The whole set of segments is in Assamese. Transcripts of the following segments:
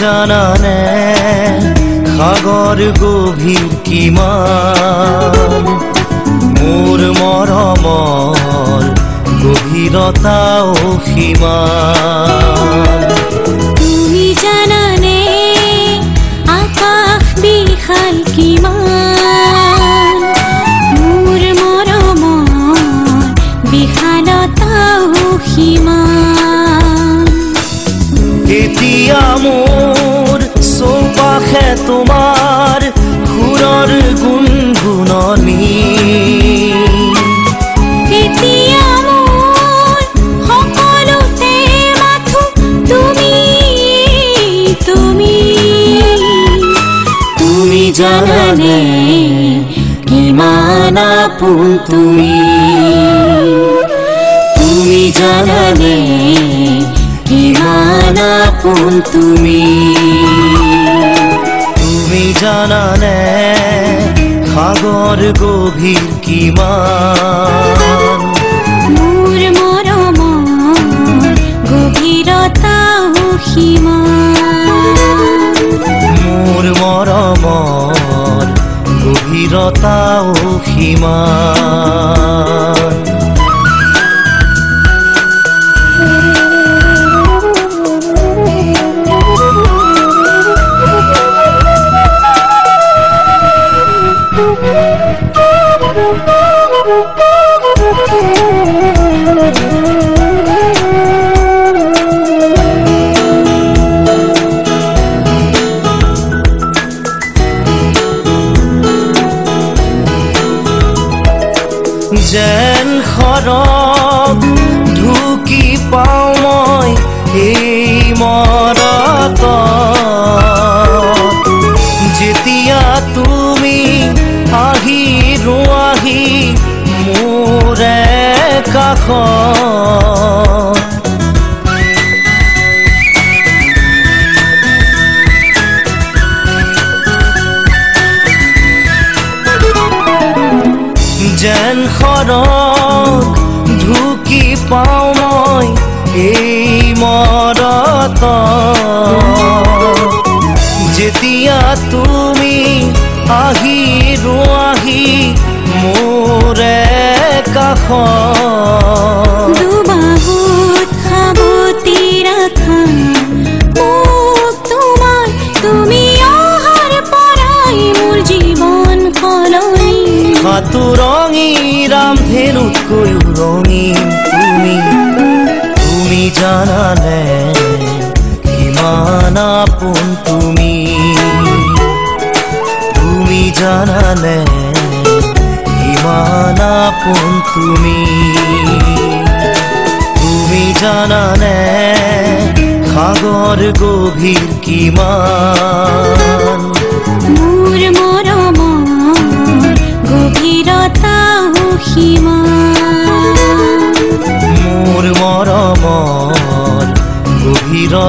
জানানে সাগৰ গভীৰ কিমান? মোৰ মৰমৰ গভীৰতাও সীমান। তুমি জানানে আকাশ বিশাল কিমান তোমাৰ সুৰৰ গুণগুণনি জানানে কিমান আপোন তুমি তুমি। জানানে কিমান আপোন তুমি। জানানে সাগৰ গভীৰ কিমান মোৰ মৰমৰ গভীৰতাও সীমান মোৰ মৰমৰ গভীৰতাও সীমান সৰগ ঢুকি পাওঁ মই এই মৰত যেতিয়া তুমি আহি ৰোৱাহি মোৰে কাষত সৰগ ঢুকি পাওঁ মই এই মৰত যেতিয়া তুমি আহি ৰোৱাহি মোৰে কাষত সলনি সাঁতোৰঙী ৰামধেনুতকৈও ৰঙীন তুমি তুমি জানানে কিমান আপোন তুমি তুমি জানানে কিমান আপোন তুমি তুমি জানানে সাগৰ গভীৰ কিমান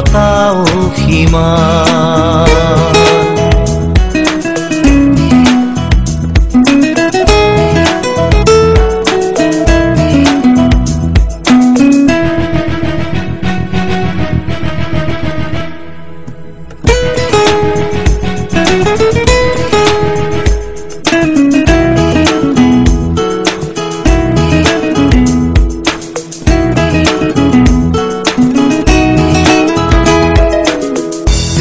গভীৰতাও সীমান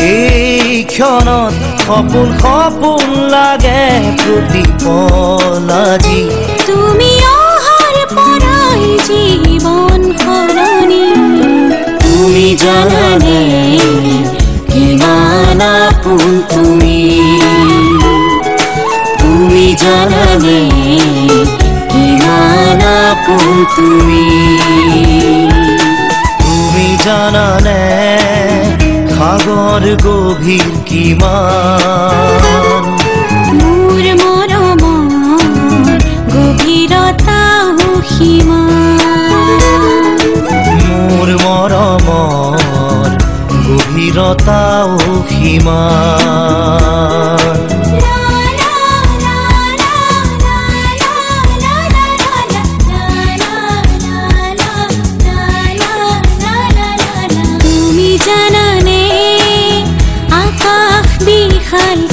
এই ক্ষণত সপোন সপোন লাগে প্ৰতি পল আজি। তুমি অহাৰ পৰাই জীৱন সলনি। তুমি জানানে কিমান আপোন তুমি। তুমি জানানে কিমান আপোন তুমি। তুমি জানানে সাগৰ গভীৰ কিমান